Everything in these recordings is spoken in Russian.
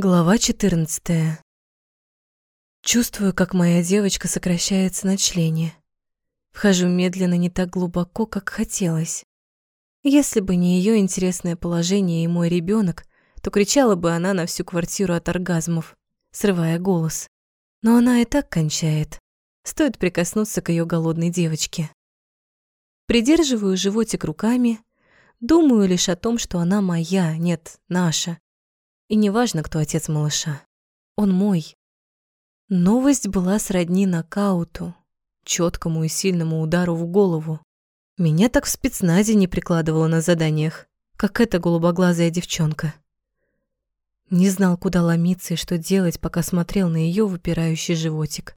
Глава 14. Чувствую, как моя девочка сокращается на члене. Вхожу медленно не так глубоко, как хотелось. Если бы не ее интересное положение и мой ребенок, то кричала бы она на всю квартиру от оргазмов, срывая голос. Но она и так кончает. Стоит прикоснуться к ее голодной девочке. Придерживаю животик руками, думаю лишь о том, что она моя, нет, наша и неважно, кто отец малыша. Он мой. Новость была сродни нокауту, четкому и сильному удару в голову. Меня так в спецназе не прикладывало на заданиях, как эта голубоглазая девчонка. Не знал, куда ломиться и что делать, пока смотрел на ее выпирающий животик.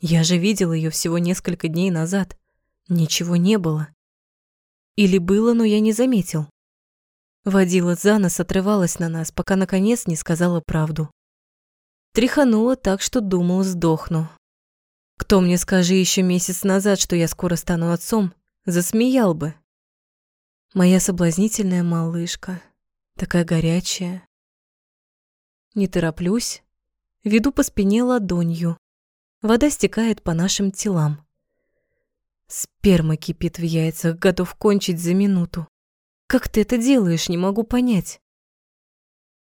Я же видел ее всего несколько дней назад. Ничего не было. Или было, но я не заметил. Водила за нос, отрывалась на нас, пока наконец не сказала правду. Тряханула так, что думал, сдохну. Кто мне скажи еще месяц назад, что я скоро стану отцом, засмеял бы. Моя соблазнительная малышка, такая горячая. Не тороплюсь, веду по спине ладонью. Вода стекает по нашим телам. Сперма кипит в яйцах, готов кончить за минуту. Как ты это делаешь, не могу понять.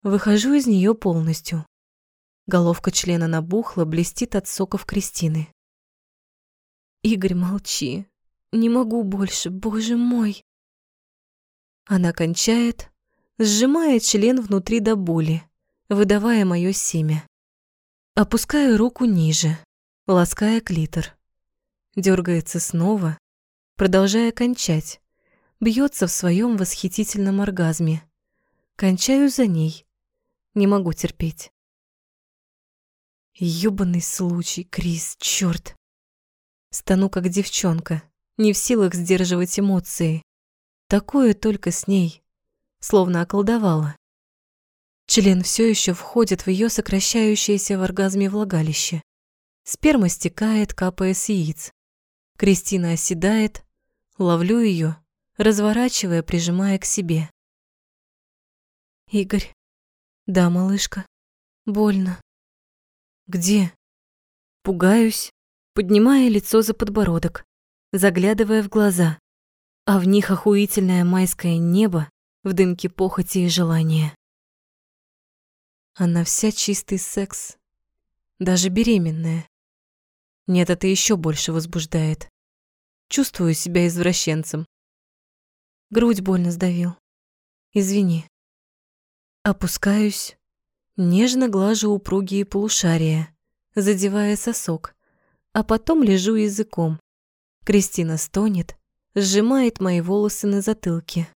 Выхожу из нее полностью. Головка члена набухла, блестит от соков Кристины. Игорь, молчи. Не могу больше, боже мой. Она кончает, сжимая член внутри до боли, выдавая мое семя. Опускаю руку ниже, лаская клитор. Дергается снова, продолжая кончать бьется в своем восхитительном оргазме. Кончаю за ней. Не могу терпеть. Ёбаный случай, Крис, чёрт. Стану как девчонка, не в силах сдерживать эмоции. Такое только с ней, словно околдовала. Член все еще входит в ее сокращающееся в оргазме влагалище. Сперма стекает, капая с яиц. Кристина оседает, ловлю ее разворачивая, прижимая к себе. Игорь. Да, малышка. Больно. Где? Пугаюсь, поднимая лицо за подбородок, заглядывая в глаза, а в них охуительное майское небо в дымке похоти и желания. Она вся чистый секс, даже беременная. Нет, это еще больше возбуждает. Чувствую себя извращенцем, Грудь больно сдавил. Извини. Опускаюсь, нежно глажу упругие полушария, задевая сосок, а потом лежу языком. Кристина стонет, сжимает мои волосы на затылке.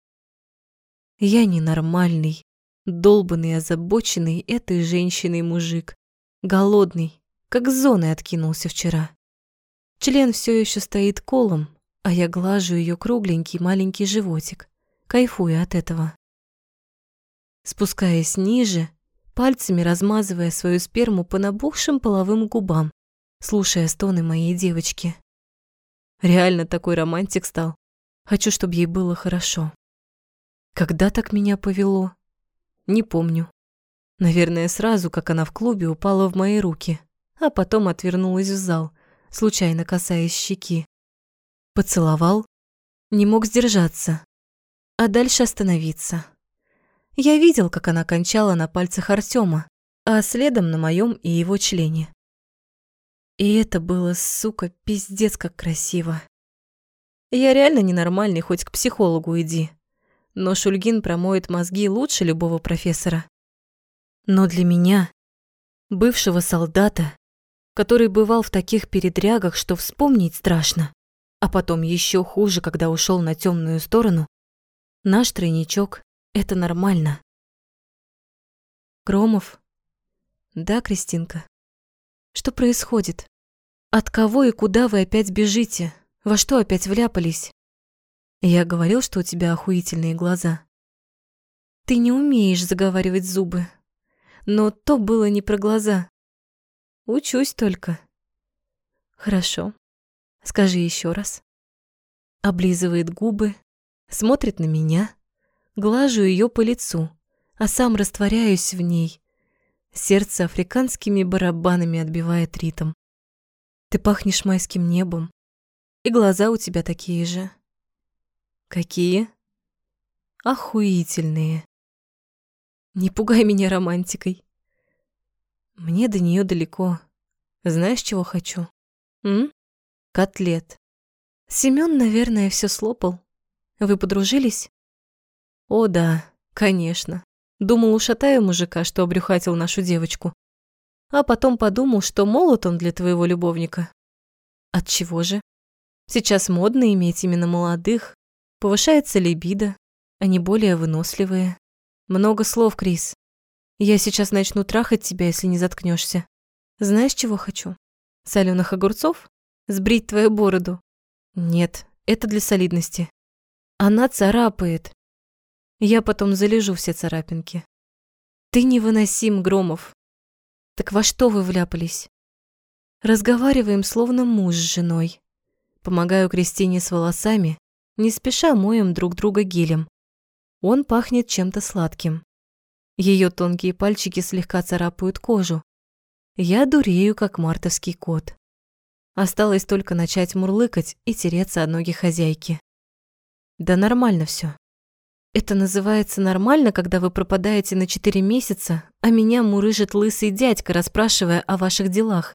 Я ненормальный, долбанный, озабоченный этой женщиной мужик, голодный, как зоны откинулся вчера. Член все еще стоит колом, а я глажу ее кругленький маленький животик, кайфуя от этого. Спускаясь ниже, пальцами размазывая свою сперму по набухшим половым губам, слушая стоны моей девочки. Реально такой романтик стал. Хочу, чтобы ей было хорошо. Когда так меня повело? Не помню. Наверное, сразу, как она в клубе упала в мои руки, а потом отвернулась в зал, случайно касаясь щеки. Поцеловал, не мог сдержаться, а дальше остановиться. Я видел, как она кончала на пальцах Артема, а следом на моем и его члене. И это было, сука, пиздец как красиво. Я реально ненормальный, хоть к психологу иди. Но Шульгин промоет мозги лучше любого профессора. Но для меня, бывшего солдата, который бывал в таких передрягах, что вспомнить страшно, а потом еще хуже, когда ушел на темную сторону, наш тройничок — это нормально. Громов? Да, Кристинка? Что происходит? От кого и куда вы опять бежите? Во что опять вляпались? Я говорил, что у тебя охуительные глаза. Ты не умеешь заговаривать зубы. Но то было не про глаза. Учусь только. Хорошо. Скажи еще раз. Облизывает губы, смотрит на меня, глажу ее по лицу, а сам растворяюсь в ней, Сердце африканскими барабанами отбивает ритм. Ты пахнешь майским небом, и глаза у тебя такие же. Какие? Охуительные. Не пугай меня романтикой. Мне до нее далеко. Знаешь, чего хочу? М? Котлет. Семён, наверное, все слопал. Вы подружились? О, да, конечно. Думал, ушатаю мужика, что обрюхатил нашу девочку. А потом подумал, что молод он для твоего любовника. От чего же? Сейчас модно иметь именно молодых. Повышается либидо, они более выносливые. Много слов, Крис. Я сейчас начну трахать тебя, если не заткнешься. Знаешь, чего хочу? Соленых огурцов? Сбрить твою бороду? Нет, это для солидности. Она царапает. Я потом залежу все царапинки. Ты невыносим, Громов. Так во что вы вляпались? Разговариваем, словно муж с женой. Помогаю Кристине с волосами, не спеша моем друг друга гелем. Он пахнет чем-то сладким. Ее тонкие пальчики слегка царапают кожу. Я дурею, как мартовский кот. Осталось только начать мурлыкать и тереться о ноги хозяйки. Да нормально все. Это называется нормально, когда вы пропадаете на четыре месяца, а меня мурыжит лысый дядька, расспрашивая о ваших делах.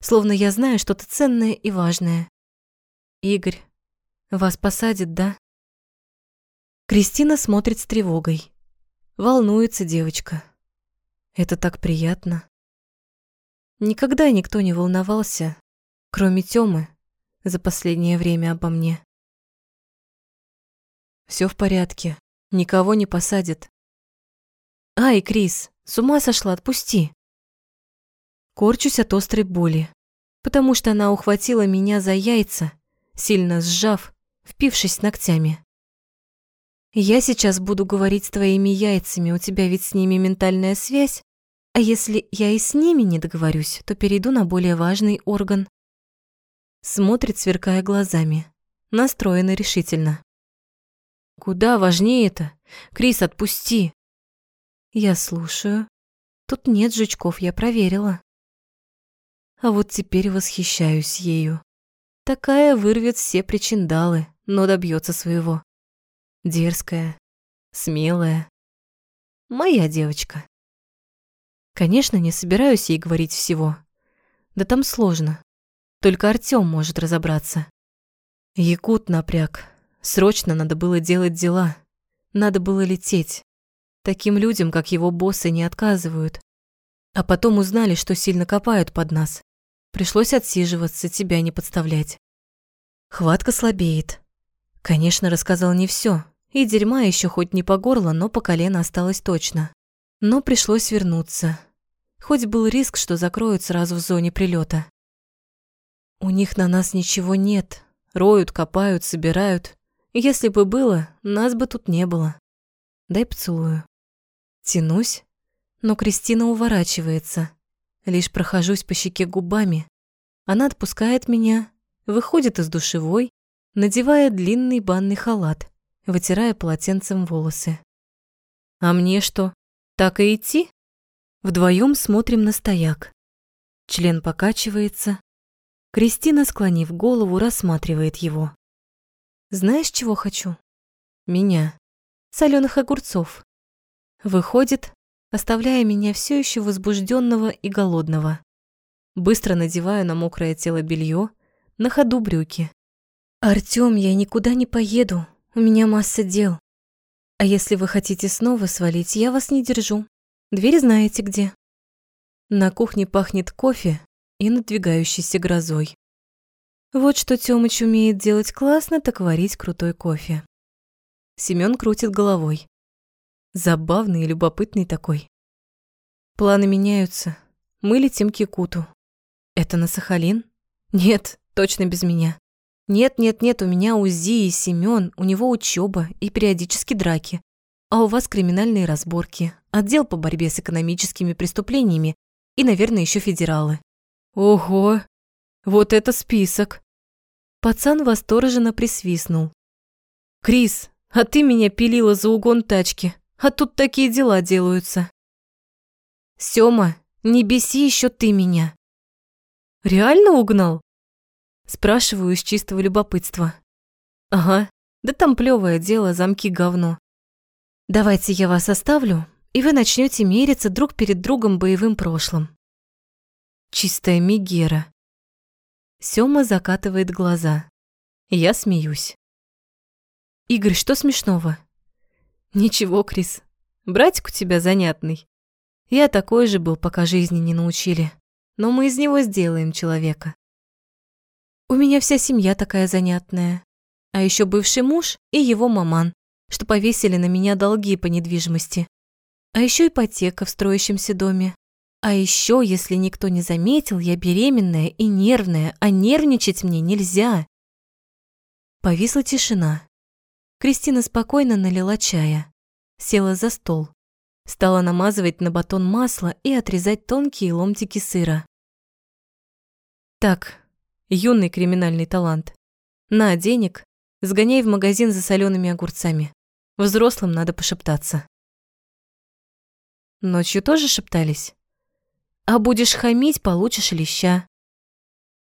Словно я знаю что-то ценное и важное. Игорь, вас посадят, да? Кристина смотрит с тревогой. Волнуется девочка. Это так приятно. Никогда никто не волновался, кроме Тёмы, за последнее время обо мне. Все в порядке, никого не посадят. Ай, Крис, с ума сошла, отпусти. Корчусь от острой боли, потому что она ухватила меня за яйца, сильно сжав, впившись ногтями. Я сейчас буду говорить с твоими яйцами, у тебя ведь с ними ментальная связь, а если я и с ними не договорюсь, то перейду на более важный орган. Смотрит, сверкая глазами, настроена решительно. Куда важнее это? Крис, отпусти. Я слушаю. Тут нет жучков, я проверила. А вот теперь восхищаюсь ею. Такая вырвет все причиндалы, но добьется своего. Дерзкая, смелая. Моя девочка. Конечно, не собираюсь ей говорить всего. Да там сложно. Только Артём может разобраться. Якут напряг. Срочно надо было делать дела. Надо было лететь. Таким людям, как его боссы, не отказывают. А потом узнали, что сильно копают под нас. Пришлось отсиживаться, тебя не подставлять. Хватка слабеет. Конечно, рассказал не все, и дерьма еще хоть не по горло, но по колено осталось точно. Но пришлось вернуться. Хоть был риск, что закроют сразу в зоне прилета. У них на нас ничего нет. Роют, копают, собирают. Если бы было, нас бы тут не было. Дай поцелую. Тянусь, но Кристина уворачивается. Лишь прохожусь по щеке губами. Она отпускает меня, выходит из душевой, надевая длинный банный халат, вытирая полотенцем волосы. «А мне что, так и идти?» Вдвоем смотрим на стояк. Член покачивается. Кристина, склонив голову, рассматривает его. «Знаешь, чего хочу?» «Меня. Соленых огурцов». Выходит, оставляя меня все еще возбужденного и голодного. Быстро надеваю на мокрое тело белье, на ходу брюки. «Артём, я никуда не поеду, у меня масса дел. А если вы хотите снова свалить, я вас не держу. Дверь знаете где». На кухне пахнет кофе и надвигающейся грозой. Вот что Тёмыч умеет делать классно, так варить крутой кофе. Семён крутит головой. Забавный и любопытный такой. Планы меняются. Мы летим к Якуту. Это на Сахалин? Нет, точно без меня. Нет, нет, нет, у меня УЗИ и Семён, у него учёба и периодически драки. А у вас криминальные разборки, отдел по борьбе с экономическими преступлениями и, наверное, ещё федералы. Ого, вот это список. Пацан восторженно присвистнул. Крис, а ты меня пилила за угон тачки, а тут такие дела делаются. Сёма, не беси еще ты меня. Реально угнал? Спрашиваю из чистого любопытства. Ага, да там плевое дело, замки говно. Давайте я вас оставлю, и вы начнете мериться друг перед другом боевым прошлым. Чистая мигера. Сёма закатывает глаза. Я смеюсь. Игорь, что смешного? Ничего, Крис. Братик у тебя занятный. Я такой же был, пока жизни не научили. Но мы из него сделаем человека. У меня вся семья такая занятная. А еще бывший муж и его маман, что повесили на меня долги по недвижимости. А еще ипотека в строящемся доме. А еще, если никто не заметил, я беременная и нервная, а нервничать мне нельзя. Повисла тишина. Кристина спокойно налила чая, села за стол, стала намазывать на батон масло и отрезать тонкие ломтики сыра. Так, юный криминальный талант. На денег, сгоняй в магазин за солеными огурцами. Взрослым надо пошептаться. Ночью тоже шептались? А будешь хамить, получишь леща.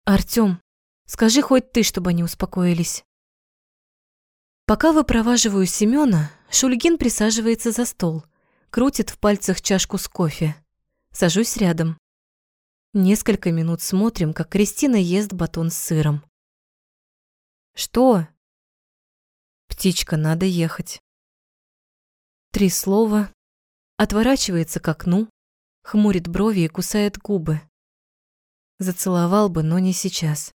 Артём, скажи хоть ты, чтобы они успокоились. Пока выпроваживаю Семёна, Шульгин присаживается за стол, крутит в пальцах чашку с кофе. Сажусь рядом. Несколько минут смотрим, как Кристина ест батон с сыром. «Что?» «Птичка, надо ехать». Три слова, отворачивается к окну, хмурит брови и кусает губы. Зацеловал бы, но не сейчас.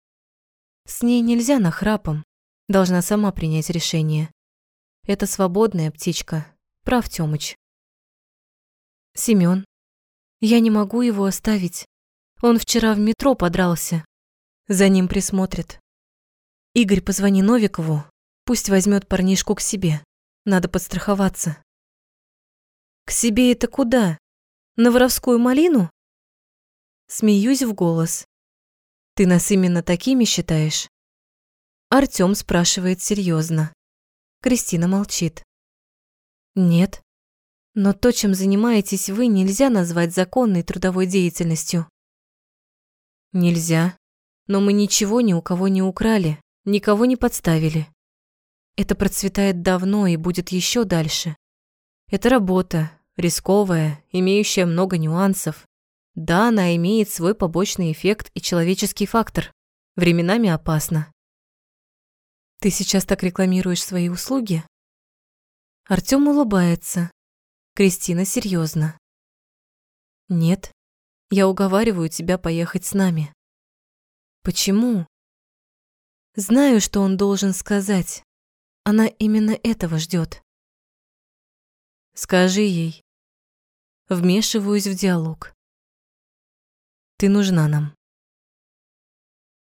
С ней нельзя нахрапом, должна сама принять решение. Это свободная птичка, прав Тёмыч. Семён, я не могу его оставить. Он вчера в метро подрался. За ним присмотрят. Игорь, позвони Новикову, пусть возьмет парнишку к себе. Надо подстраховаться. К себе это куда? На воровскую малину? Смеюсь в голос. Ты нас именно такими считаешь? Артём спрашивает серьезно. Кристина молчит. Нет. Но то, чем занимаетесь вы, нельзя назвать законной трудовой деятельностью. Нельзя. Но мы ничего ни у кого не украли, никого не подставили. Это процветает давно и будет еще дальше. Это работа, рисковая, имеющая много нюансов. Да, она имеет свой побочный эффект и человеческий фактор. Временами опасно. Ты сейчас так рекламируешь свои услуги? Артём улыбается. Кристина серьезно. Нет, я уговариваю тебя поехать с нами. Почему? Знаю, что он должен сказать. Она именно этого ждет. Скажи ей, Вмешиваюсь в диалог. Ты нужна нам.